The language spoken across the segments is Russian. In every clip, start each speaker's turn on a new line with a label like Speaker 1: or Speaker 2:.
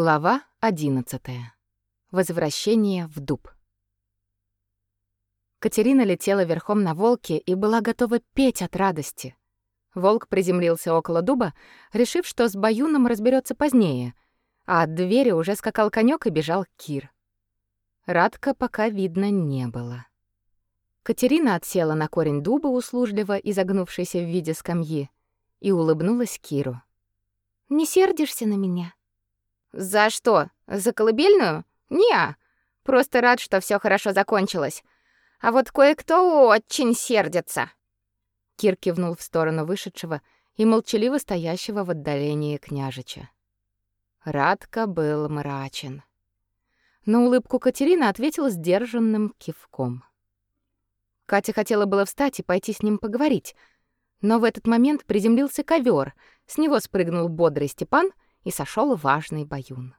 Speaker 1: Глава 11. Возвращение в дуб. Катерина летела верхом на волке и была готова петь от радости. Волк приземлился около дуба, решив, что с Баюном разберется позднее, а от двери уже скакал конек и бежал Кир. Радка пока видно не было. Катерина отсела на корень дуба, услужливо изогнувшийся в виде скамьи, и улыбнулась Киру. «Не сердишься на меня?»
Speaker 2: За что? За колыбельную? Не, просто рад, что все хорошо закончилось. А вот кое-кто очень сердится.
Speaker 1: Кир кивнул в сторону вышедшего и молчаливо стоящего в отдалении княжича. Радко был мрачен. На улыбку Катерины ответила сдержанным кивком. Катя хотела было встать и пойти с ним поговорить, но в этот момент приземлился ковер, с него спрыгнул бодрый Степан — и сошел важный баюн.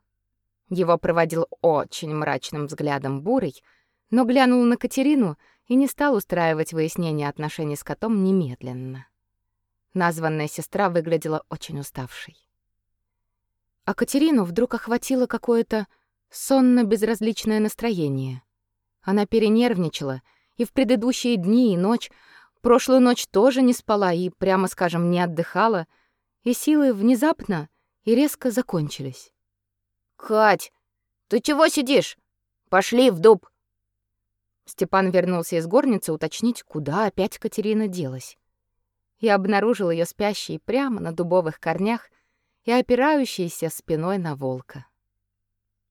Speaker 1: Его проводил очень мрачным взглядом Бурый, но глянул на Катерину и не стал устраивать выяснение отношений с котом немедленно. Названная сестра выглядела очень уставшей. А Катерину вдруг охватило какое-то сонно-безразличное настроение. Она перенервничала, и в предыдущие дни и ночь, прошлую ночь тоже не спала и, прямо скажем, не отдыхала, и силы внезапно и резко закончились.
Speaker 2: «Кать, ты чего сидишь? Пошли в дуб!»
Speaker 1: Степан вернулся из горницы уточнить, куда опять Катерина делась. Я обнаружил ее спящей прямо на дубовых корнях и опирающейся спиной на волка.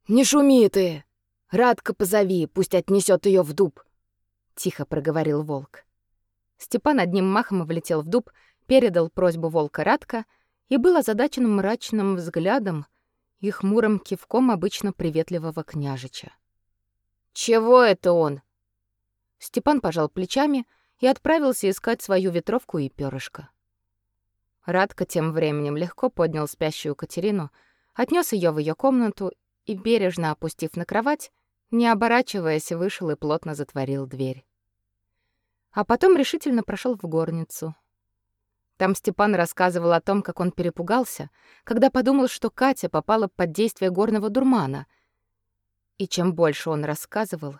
Speaker 3: «Не шуми ты! Радка позови, пусть отнесет ее в дуб!» — тихо проговорил волк.
Speaker 1: Степан одним махом влетел в дуб, передал просьбу волка Радка — и был озадачен мрачным взглядом и хмурым кивком обычно приветливого княжича.
Speaker 2: «Чего это он?»
Speaker 1: Степан пожал плечами и отправился искать свою ветровку и перышко. Радко тем временем легко поднял спящую Катерину, отнес ее в ее комнату и, бережно опустив на кровать, не оборачиваясь, вышел и плотно затворил дверь. А потом решительно прошел в горницу, там Степан рассказывал о том, как он перепугался, когда подумал, что Катя попала под действие горного дурмана. И чем больше он рассказывал,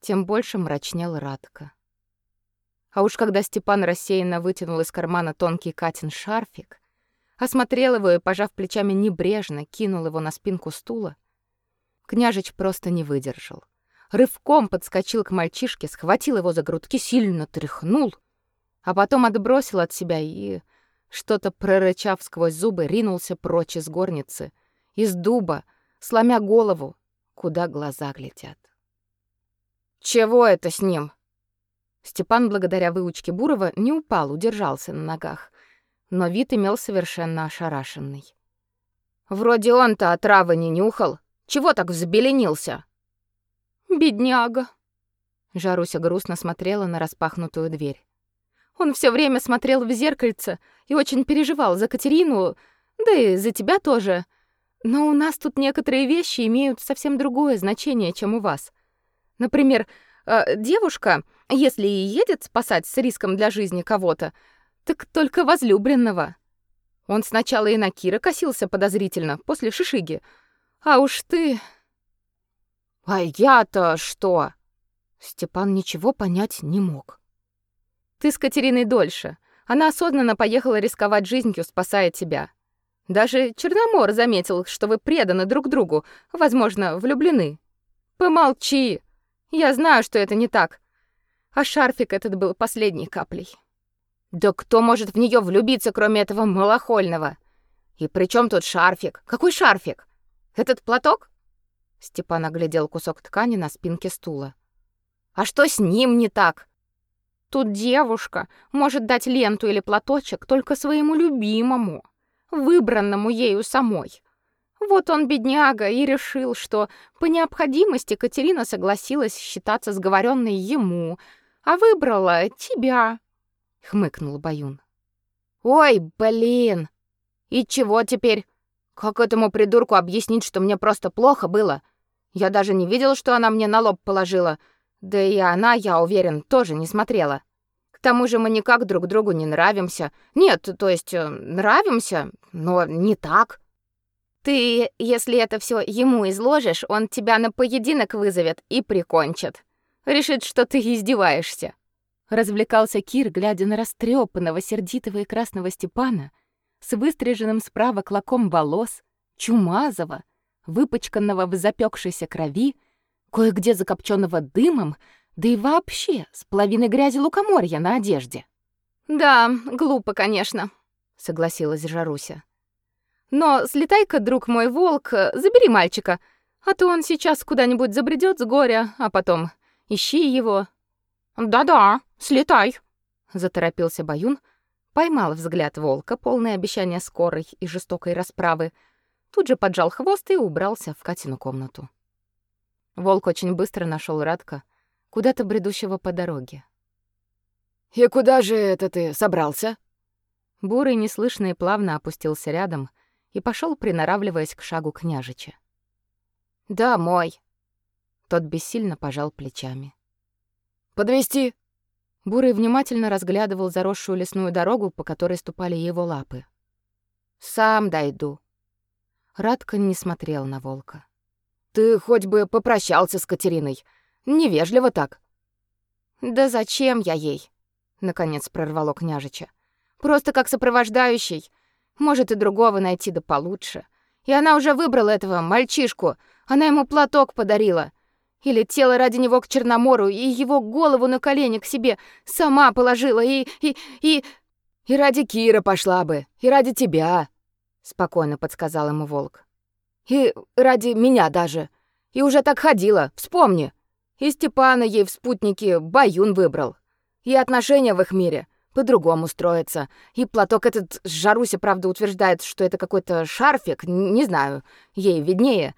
Speaker 1: тем больше мрачнел Радка. А уж когда Степан рассеянно вытянул из кармана тонкий Катин шарфик, осмотрел его и, пожав плечами небрежно, кинул его на спинку стула, княжич просто не выдержал. Рывком подскочил к мальчишке, схватил его за грудки, сильно тряхнул — а потом отбросил от себя и, что-то прорычав сквозь зубы, ринулся прочь из горницы, из дуба, сломя голову, куда глаза глядят.
Speaker 2: «Чего это с ним?»
Speaker 1: Степан, благодаря выучке Бурова, не упал, удержался на ногах, но вид имел совершенно ошарашенный.
Speaker 2: «Вроде он-то отравы не нюхал. Чего так взбеленился?»
Speaker 1: «Бедняга!» Жаруся грустно смотрела на распахнутую дверь. Он все время смотрел в зеркальце и очень переживал за Катерину, да и за тебя тоже. Но у нас тут некоторые вещи имеют совсем другое значение, чем у вас. Например, э, девушка, если и едет спасать с риском для жизни кого-то, так только возлюбленного. Он сначала и на Кира косился подозрительно, после шишиги. А уж ты...
Speaker 2: А я-то что?
Speaker 1: Степан ничего понять не мог. Ты с Катериной дольше. Она осознанно поехала рисковать жизнью, спасая тебя. Даже Черномор заметил, что вы преданы друг другу, возможно, влюблены. Помолчи. Я знаю, что это не так. А шарфик этот был последней каплей.
Speaker 2: Да кто может в нее влюбиться, кроме этого малохольного? И при чем тут шарфик? Какой шарфик? Этот платок?
Speaker 1: Степан оглядел кусок ткани на спинке стула.
Speaker 2: А что с ним не так?
Speaker 1: Тут девушка может дать ленту или платочек только своему любимому, выбранному ею самой. Вот он, бедняга, и решил, что по необходимости Катерина согласилась считаться сговоренной ему, а выбрала тебя, хмыкнул Баюн.
Speaker 2: Ой, блин. И чего теперь? Как этому придурку объяснить, что мне просто плохо было? Я даже не видел, что она мне на лоб положила. Да и она, я уверен, тоже не смотрела. К тому же мы никак друг другу не нравимся. Нет, то есть э, нравимся, но не так. Ты, если это все ему изложишь, он тебя на поединок вызовет и прикончит. Решит, что ты издеваешься.
Speaker 1: Развлекался Кир, глядя на растрепанного, сердитого и красного Степана с выстриженным справа клоком волос, чумазого, выпачканного в запекшейся крови, кое-где закопченного дымом, да и вообще с половиной грязи лукоморья на одежде.
Speaker 2: «Да, глупо, конечно», — согласилась Жаруся. «Но слетай-ка, друг мой волк, забери мальчика, а то он сейчас куда-нибудь забредет с горя, а потом ищи его». «Да-да, слетай», — заторопился Баюн, поймал взгляд волка, полный обещания скорой и жестокой расправы, тут же поджал хвост и убрался в Катину комнату. Волк очень быстро нашел Радка, куда-то бредущего по дороге.
Speaker 3: «И куда же это ты собрался?»
Speaker 1: Бурый неслышно и плавно опустился рядом и пошел, приноравливаясь к шагу княжича.
Speaker 2: «Домой!»
Speaker 1: Тот бессильно пожал плечами.
Speaker 3: «Подвести
Speaker 1: Бурый внимательно разглядывал заросшую лесную дорогу, по которой ступали его лапы.
Speaker 2: «Сам дойду».
Speaker 1: Радко не смотрел на волка.
Speaker 3: «Ты хоть бы попрощался с Катериной. Невежливо так».
Speaker 2: «Да зачем я ей?» — наконец прорвало княжича. «Просто как сопровождающий. Может, и другого найти да получше. И она уже выбрала этого мальчишку. Она ему платок подарила. И летела ради него к Черномору, и его голову на колени к себе сама положила, и... и... и...
Speaker 3: «И ради Кира пошла бы, и ради тебя», — спокойно подсказал ему волк. «И ради меня даже. И уже так ходила, вспомни. И Степана ей в спутнике Баюн выбрал. И отношения в их мире по-другому строятся. И платок этот Жаруся, правда, утверждает, что это какой-то шарфик, не знаю, ей виднее.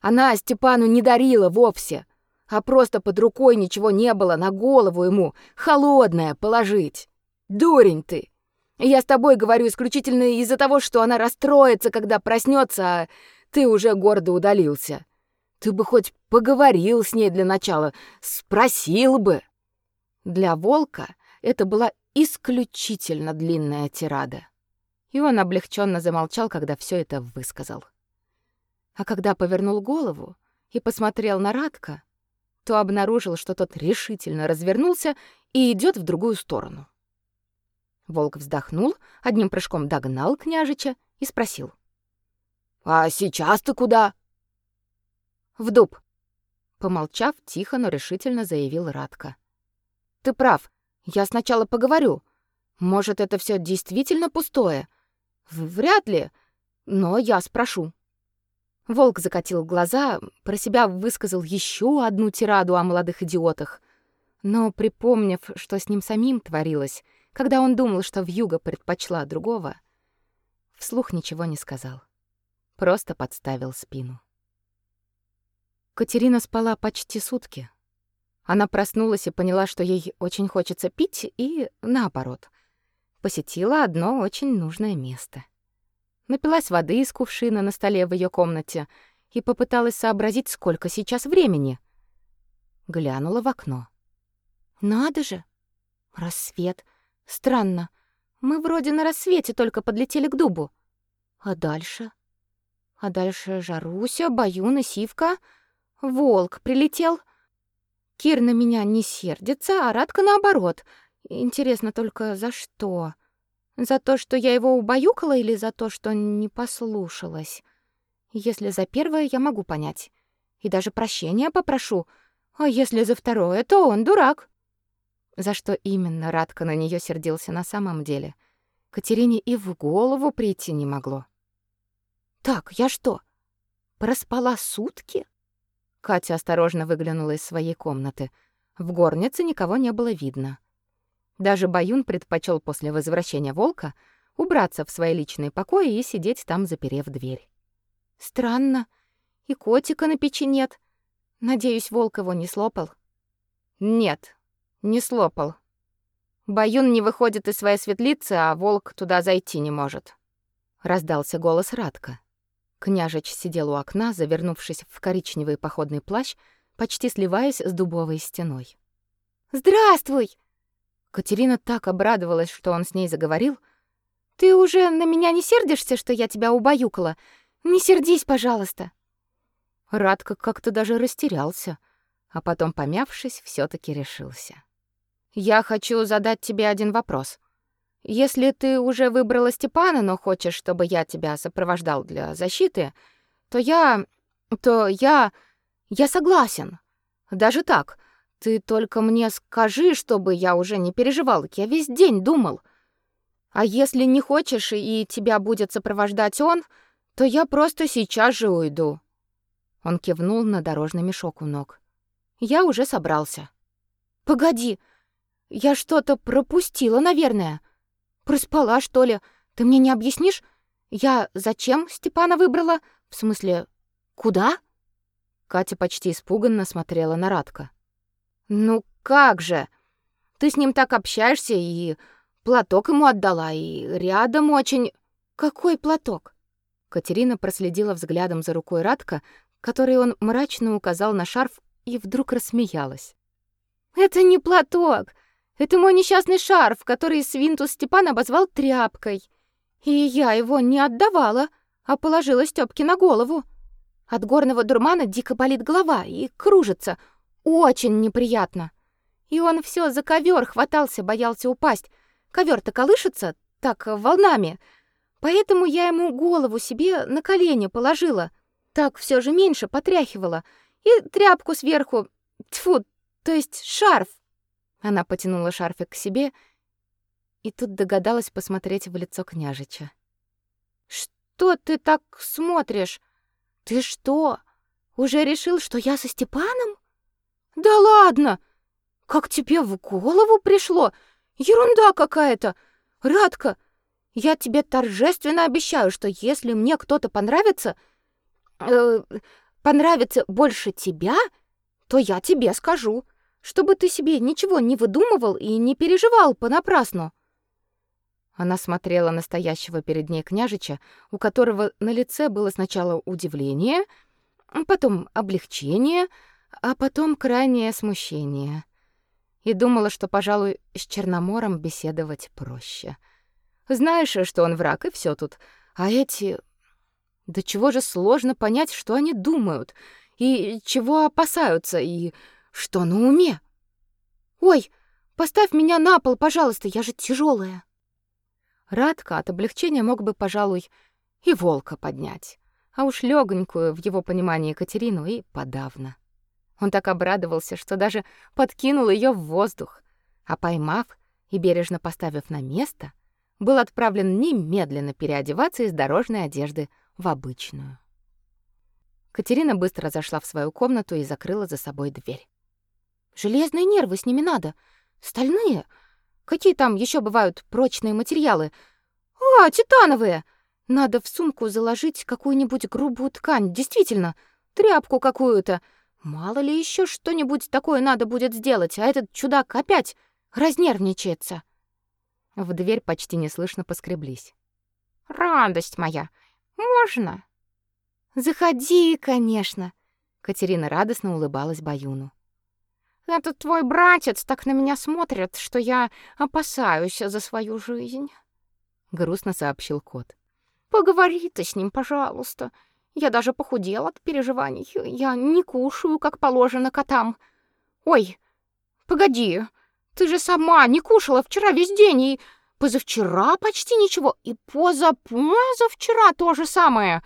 Speaker 3: Она Степану не дарила вовсе а просто под рукой ничего не было, на голову ему холодное положить. Дурень ты! Я с тобой говорю исключительно из-за того, что она расстроится, когда проснется, а ты уже гордо удалился. Ты бы хоть поговорил с ней для начала, спросил бы.
Speaker 1: Для волка это была исключительно длинная тирада. И он облегченно замолчал, когда все это высказал. А когда повернул голову и посмотрел на Радка, то обнаружил, что тот решительно развернулся и идет в другую сторону. Волк вздохнул, одним прыжком догнал княжича и спросил:
Speaker 3: "А сейчас ты куда?"
Speaker 1: "В дуб", помолчав, тихо, но решительно заявил Радка. "Ты прав. Я сначала поговорю. Может, это все действительно пустое? Вряд ли, но я спрошу". Волк закатил глаза, про себя высказал еще одну тираду о молодых идиотах. Но припомнив, что с ним самим творилось, когда он думал, что вьюга предпочла другого, вслух ничего не сказал. Просто подставил спину. Катерина спала почти сутки. Она проснулась и поняла, что ей очень хочется пить, и наоборот. Посетила одно очень нужное место напилась воды из кувшина на столе в ее комнате и попыталась сообразить, сколько сейчас времени. Глянула в окно. Надо же. Рассвет. Странно. Мы вроде на рассвете только подлетели к дубу. А дальше? А дальше Жаруся, Баюн и Сивка. Волк прилетел. Кир на меня не сердится, а Радка наоборот. Интересно только, за что? За то, что я его убаюкала или за то, что не послушалась? Если за первое, я могу понять. И даже прощения попрошу. А если за второе, то он дурак. За что именно Радка на нее сердился на самом деле? Катерине и в голову прийти не могло. Так, я что, проспала сутки? Катя осторожно выглянула из своей комнаты. В горнице никого не было видно. Даже Баюн предпочел после возвращения волка убраться в свои личные покои и сидеть там, заперев дверь. Странно. И котика на печи нет. Надеюсь, волк его не слопал. Нет, не слопал. Баюн не выходит из своей светлицы, а волк туда зайти не может. Раздался голос Радка. Княжич сидел у окна, завернувшись в коричневый походный плащ, почти сливаясь с дубовой стеной. «Здравствуй!» Катерина так обрадовалась, что он с ней заговорил. «Ты уже на меня не сердишься, что я тебя убаюкала?
Speaker 2: Не сердись, пожалуйста.
Speaker 1: Радко как-то даже растерялся, а потом, помявшись, все таки решился. Я хочу задать тебе один вопрос. Если ты уже выбрала Степана, но хочешь, чтобы я тебя сопровождал для защиты, то я то я я согласен. Даже так. Ты только мне скажи, чтобы я уже не переживал. Я весь день думал. А если не хочешь и тебя будет сопровождать он, то я просто сейчас же уйду. Он кивнул на дорожный мешок у ног. Я уже собрался.
Speaker 2: Погоди. Я что-то пропустила, наверное. Проспала, что ли? Ты мне не объяснишь? Я зачем Степана выбрала? В смысле, куда?
Speaker 1: Катя почти испуганно смотрела на Радка.
Speaker 2: Ну как же? Ты с ним так общаешься и платок ему отдала, и рядом очень Какой платок?
Speaker 1: Катерина проследила взглядом за рукой Радка, который он мрачно указал на шарф, и вдруг рассмеялась.
Speaker 2: Это не платок. Это мой несчастный шарф, который Свинтус Степан обозвал тряпкой. И я его не отдавала, а положила Стёпке на голову. От горного дурмана дико болит голова и кружится. Очень неприятно. И он все за ковер хватался, боялся упасть. Ковер-то колышется так волнами. Поэтому я ему голову себе на колени положила. Так все же меньше потряхивала. И тряпку сверху. Тьфу, то есть шарф.
Speaker 1: Она потянула шарфик к себе и тут догадалась посмотреть в лицо княжича.
Speaker 2: Что ты так смотришь? Ты что, уже решил, что я со Степаном? Да ладно! Как тебе в голову пришло? Ерунда какая-то. Радка, я тебе торжественно обещаю, что если мне кто-то понравится, э, понравится больше тебя, то я тебе скажу, чтобы ты себе ничего не выдумывал и не переживал понапрасну.
Speaker 1: Она смотрела на стоящего перед ней княжича, у которого на лице было сначала удивление, потом облегчение, а потом крайнее смущение. И думала, что, пожалуй, с Черномором беседовать проще. Знаешь, что он враг, и все тут. А эти... Да чего же сложно понять, что они думают, и чего опасаются, и что на уме.
Speaker 2: Ой, поставь меня на пол, пожалуйста, я же тяжелая.
Speaker 1: Радка от облегчения мог бы, пожалуй, и волка поднять, а уж легонькую в его понимании Катерину и подавно. Он так обрадовался, что даже подкинул ее в воздух, а поймав и бережно поставив на место, был отправлен немедленно переодеваться из дорожной одежды в обычную. Катерина быстро зашла в свою комнату и закрыла за собой дверь.
Speaker 2: Железные нервы с ними надо, стальные — Какие там еще бывают прочные материалы? А, титановые. Надо в сумку заложить какую-нибудь грубую ткань, действительно, тряпку какую-то. Мало ли еще что-нибудь такое надо будет сделать, а этот чудак опять разнервничается.
Speaker 1: В дверь почти неслышно поскреблись.
Speaker 2: Радость моя, можно? Заходи, конечно.
Speaker 1: Катерина радостно улыбалась Баюну.
Speaker 2: Этот твой братец так на меня смотрит, что я опасаюсь за свою жизнь,
Speaker 1: грустно сообщил кот.
Speaker 2: Поговори ты с ним, пожалуйста. Я даже похудела от переживаний. Я не кушаю, как положено котам. Ой, погоди. Ты же сама не кушала вчера весь день и позавчера почти ничего, и позапозавчера то же самое.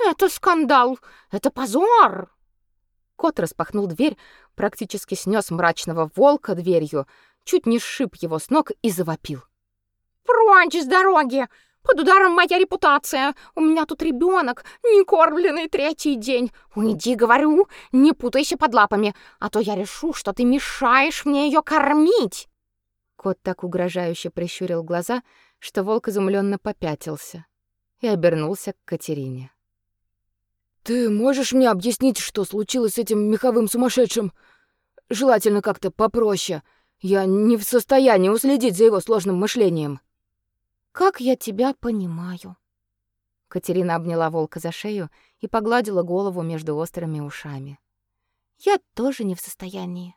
Speaker 2: Это скандал, это позор.
Speaker 1: Кот распахнул дверь, практически снес мрачного волка дверью, чуть не сшиб его с ног и завопил.
Speaker 2: «Прочь с дороги! Под ударом моя репутация! У меня тут ребенок, не кормленный третий день! Уйди, говорю, не путайся под лапами, а то я решу, что ты мешаешь мне ее кормить!»
Speaker 1: Кот так угрожающе прищурил глаза, что волк изумленно попятился и обернулся к Катерине.
Speaker 3: Ты можешь мне объяснить, что случилось с этим меховым сумасшедшим? Желательно как-то попроще. Я не в состоянии уследить за его сложным мышлением.
Speaker 2: Как я тебя понимаю?
Speaker 1: Катерина обняла волка за шею и погладила голову между острыми ушами.
Speaker 2: Я тоже не в состоянии.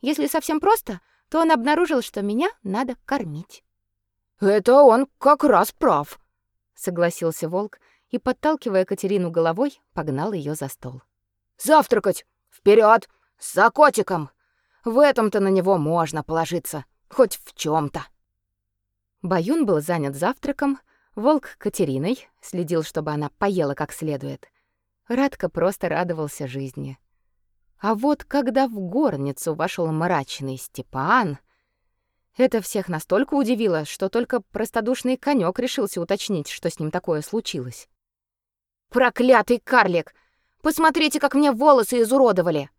Speaker 2: Если совсем просто, то он обнаружил, что меня надо кормить.
Speaker 3: Это он как раз прав,
Speaker 1: согласился волк и, подталкивая Катерину головой, погнал ее за стол.
Speaker 3: «Завтракать! Вперед! За котиком! В этом-то на него можно положиться, хоть в чем то
Speaker 1: Баюн был занят завтраком, Волк Катериной следил, чтобы она поела как следует. Радко просто радовался жизни. А вот когда в горницу вошел мрачный Степан, это всех настолько удивило, что только простодушный конек решился уточнить, что с ним такое случилось.
Speaker 2: «Проклятый карлик! Посмотрите, как мне волосы изуродовали!»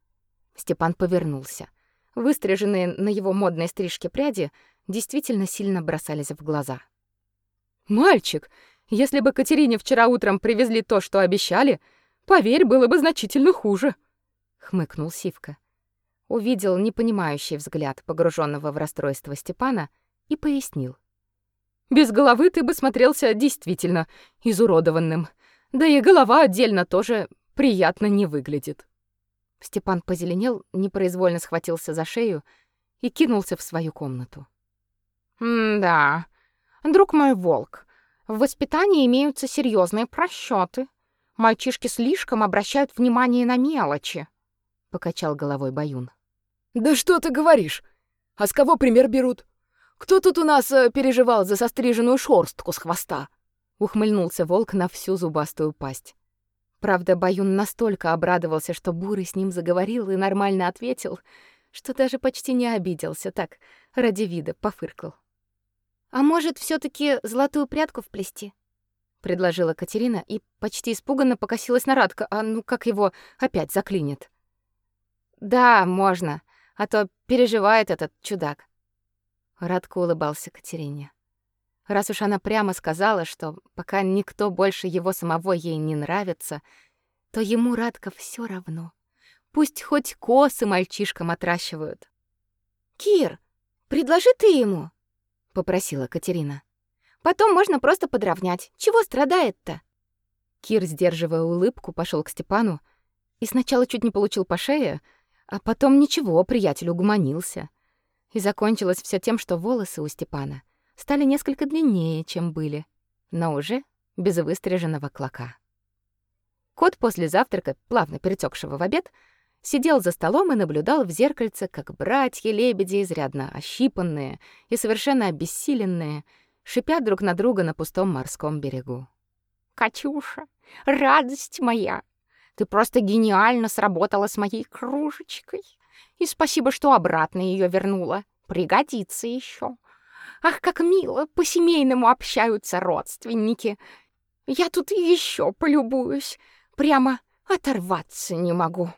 Speaker 1: Степан повернулся. Выстриженные на его модной стрижке пряди действительно сильно бросались в глаза. «Мальчик, если бы Катерине вчера утром привезли то, что обещали, поверь, было бы значительно хуже», — хмыкнул Сивка увидел непонимающий взгляд погруженного в расстройство Степана и пояснил. «Без головы ты бы смотрелся действительно изуродованным. Да и голова отдельно тоже приятно не выглядит». Степан позеленел, непроизвольно схватился за шею и кинулся в свою комнату.
Speaker 2: «Да, друг мой волк, в воспитании имеются серьезные просчеты. Мальчишки слишком обращают внимание на мелочи», — покачал головой Баюн.
Speaker 3: Да что ты говоришь? А с кого пример берут? Кто тут у нас э, переживал за состриженную шорстку с хвоста?
Speaker 1: Ухмыльнулся волк на всю зубастую пасть. Правда, Баюн настолько обрадовался, что Бурый с ним заговорил и нормально ответил, что даже почти не обиделся, так, ради вида пофыркал.
Speaker 2: «А может, все таки золотую прядку вплести?»
Speaker 1: — предложила Катерина и почти испуганно покосилась на Радка, а ну как его опять заклинит. «Да, можно а то переживает этот чудак. Радко улыбался Катерине. Раз уж она прямо сказала, что пока никто больше его самого ей не нравится, то ему Радко все равно. Пусть хоть косы мальчишкам отращивают.
Speaker 2: «Кир, предложи ты ему», — попросила Катерина. «Потом можно просто подровнять. Чего страдает-то?»
Speaker 1: Кир, сдерживая улыбку, пошел к Степану и сначала чуть не получил по шее, а потом ничего, приятель угомонился. И закончилось все тем, что волосы у Степана стали несколько длиннее, чем были, но уже без выстриженного клока. Кот после завтрака, плавно перетекшего в обед, сидел за столом и наблюдал в зеркальце, как братья-лебеди, изрядно ощипанные и совершенно обессиленные, шипят друг на друга на пустом морском берегу.
Speaker 2: «Катюша, радость моя!» Ты просто гениально сработала с моей кружечкой. И спасибо, что обратно ее вернула. Пригодится еще. Ах, как мило, по-семейному общаются родственники. Я тут еще полюбуюсь. Прямо оторваться не могу.